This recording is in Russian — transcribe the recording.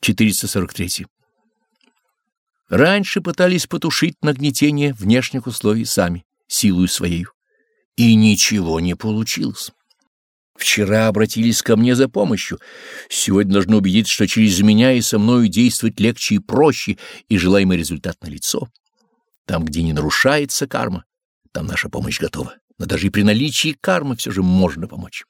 443. Раньше пытались потушить нагнетение внешних условий сами, силою своей, и ничего не получилось. Вчера обратились ко мне за помощью. Сегодня должны убедиться, что через меня и со мною действовать легче и проще, и желаемый результат налицо. Там, где не нарушается карма, там наша помощь готова. Но даже и при наличии кармы все же можно помочь.